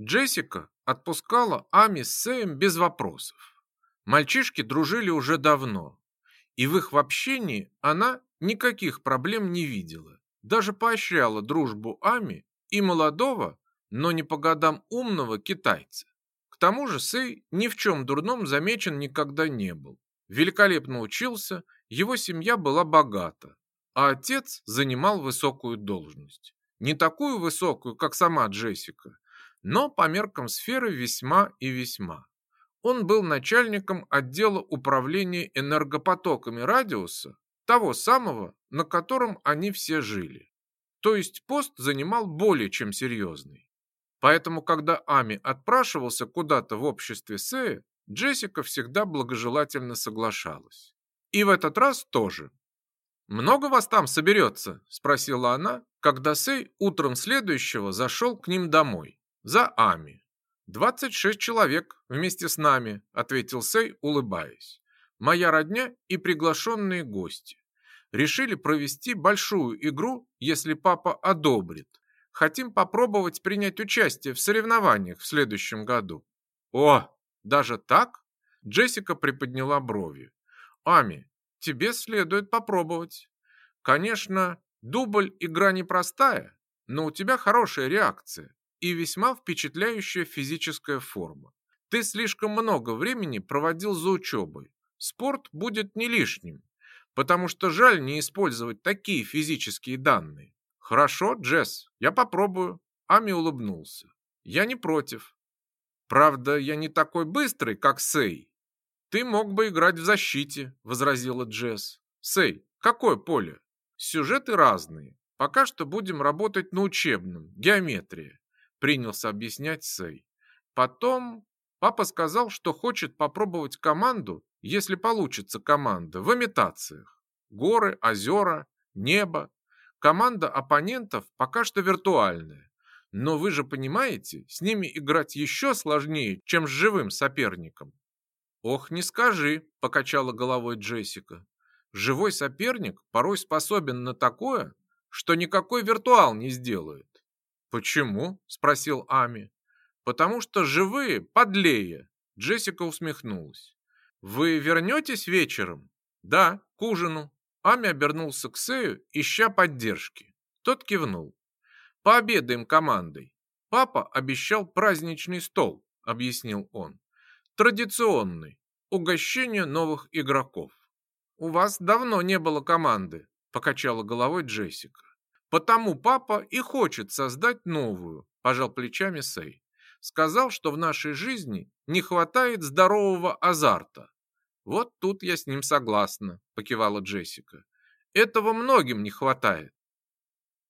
Джессика отпускала Ами с Сэем без вопросов. Мальчишки дружили уже давно, и в их общении она никаких проблем не видела. Даже поощряла дружбу Ами и молодого, но не по годам умного китайца. К тому же Сэй ни в чем дурном замечен никогда не был. Великолепно учился, его семья была богата, а отец занимал высокую должность. Не такую высокую, как сама Джессика, но по меркам сферы весьма и весьма. Он был начальником отдела управления энергопотоками радиуса, того самого, на котором они все жили. То есть пост занимал более чем серьезный. Поэтому, когда Ами отпрашивался куда-то в обществе Сэя, Джессика всегда благожелательно соглашалась. И в этот раз тоже. «Много вас там соберется?» – спросила она, когда Сэй утром следующего зашел к ним домой. За Ами. «Двадцать шесть человек вместе с нами», — ответил Сэй, улыбаясь. «Моя родня и приглашенные гости. Решили провести большую игру, если папа одобрит. Хотим попробовать принять участие в соревнованиях в следующем году». «О, даже так?» Джессика приподняла брови. «Ами, тебе следует попробовать. Конечно, дубль игра непростая, но у тебя хорошая реакция и весьма впечатляющая физическая форма. Ты слишком много времени проводил за учебой. Спорт будет не лишним, потому что жаль не использовать такие физические данные. Хорошо, Джесс, я попробую. Ами улыбнулся. Я не против. Правда, я не такой быстрый, как Сей. Ты мог бы играть в защите, возразила Джесс. Сей, какое поле? Сюжеты разные. Пока что будем работать на учебном, геометрия принялся объяснять Сэй. Потом папа сказал, что хочет попробовать команду, если получится команда, в имитациях. Горы, озера, небо. Команда оппонентов пока что виртуальная. Но вы же понимаете, с ними играть еще сложнее, чем с живым соперником. Ох, не скажи, покачала головой Джессика. Живой соперник порой способен на такое, что никакой виртуал не сделает. «Почему?» – спросил Ами. «Потому что живые подлее», – Джессика усмехнулась. «Вы вернетесь вечером?» «Да, к ужину». Ами обернулся к Сею, ища поддержки. Тот кивнул. «Пообедаем командой. Папа обещал праздничный стол», – объяснил он. «Традиционный. Угощение новых игроков». «У вас давно не было команды», – покачала головой Джессика. Потому папа и хочет создать новую, пожал плечами Сей. Сказал, что в нашей жизни не хватает здорового азарта. Вот тут я с ним согласна, покивала Джессика. Этого многим не хватает.